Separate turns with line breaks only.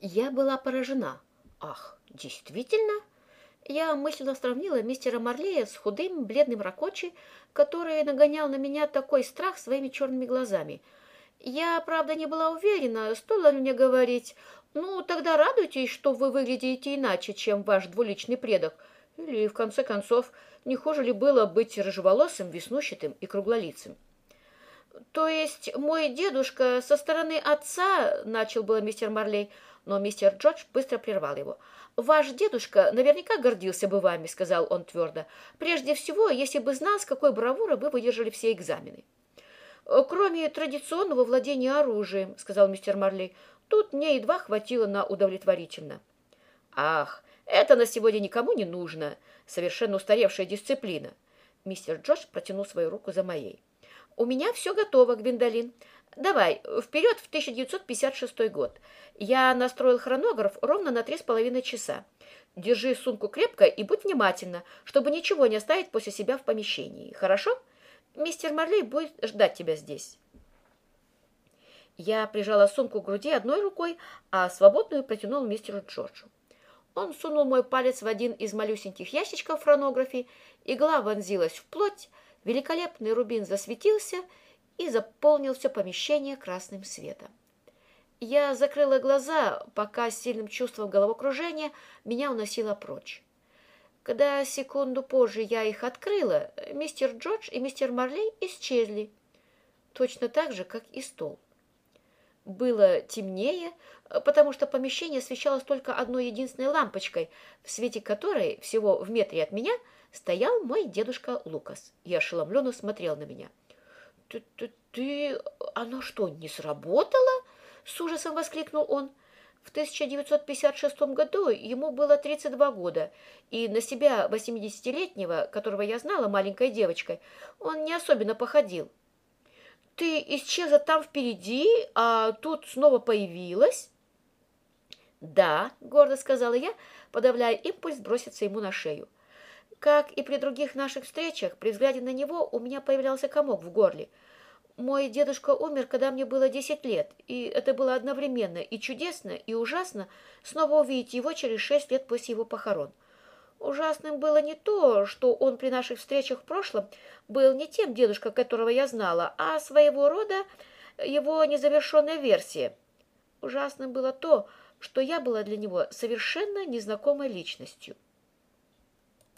Я была поражена. Ах, действительно? Я мысленно сравнила мистера Марлея с худым, бледным Ракочи, который нагонял на меня такой страх своими черными глазами. Я, правда, не была уверена, стоило ли мне говорить, ну, тогда радуйтесь, что вы выглядите иначе, чем ваш двуличный предок. Или, в конце концов, не хуже ли было быть рыжеволосым, веснущатым и круглолицым? То есть мой дедушка со стороны отца, начал было мистер Марлей, но мистер Джордж быстро прервал его. «Ваш дедушка наверняка гордился бы вами», — сказал он твердо. «Прежде всего, если бы знал, с какой бравурой вы выдержали все экзамены». «Кроме традиционного владения оружием», — сказал мистер Марлей, «тут мне едва хватило на удовлетворительно». «Ах, это на сегодня никому не нужно. Совершенно устаревшая дисциплина». Мистер Джордж протянул свою руку за моей. «У меня все готово, Гвиндолин. Давай, вперед в 1956 год. Я настроил хронограф ровно на три с половиной часа. Держи сумку крепко и будь внимательна, чтобы ничего не оставить после себя в помещении. Хорошо? Мистер Марлей будет ждать тебя здесь. Я прижала сумку к груди одной рукой, а свободную протянул мистеру Джорджу. Он сунул мой палец в один из малюсеньких ящичков фронографии, игла вонзилась в плоть, великолепный рубин засветился — и заполнил все помещение красным светом. Я закрыла глаза, пока сильным чувством головокружения меня уносило прочь. Когда секунду позже я их открыла, мистер Джордж и мистер Марлей исчезли, точно так же, как и стол. Было темнее, потому что помещение освещалось только одной единственной лампочкой, в свете которой, всего в метре от меня, стоял мой дедушка Лукас и ошеломленно смотрел на меня – ты, ты, ты... Оно что, не сработало?» С ужасом воскликнул он. В 1956 году ему было 32 года, и на себя 80-летнего, которого я знала маленькой девочкой, он не особенно походил. «Ты исчезла там впереди, а тут снова появилась?» «Да», — гордо сказала я, подавляя импульс броситься ему на шею. Как и при других наших встречах, при взгляде на него у меня появлялся комок в горле. Мой дедушка умер, когда мне было десять лет, и это было одновременно и чудесно, и ужасно снова увидеть его через шесть лет после его похорон. Ужасным было не то, что он при наших встречах в прошлом был не тем дедушкой, которого я знала, а своего рода его незавершенная версия. Ужасным было то, что я была для него совершенно незнакомой личностью.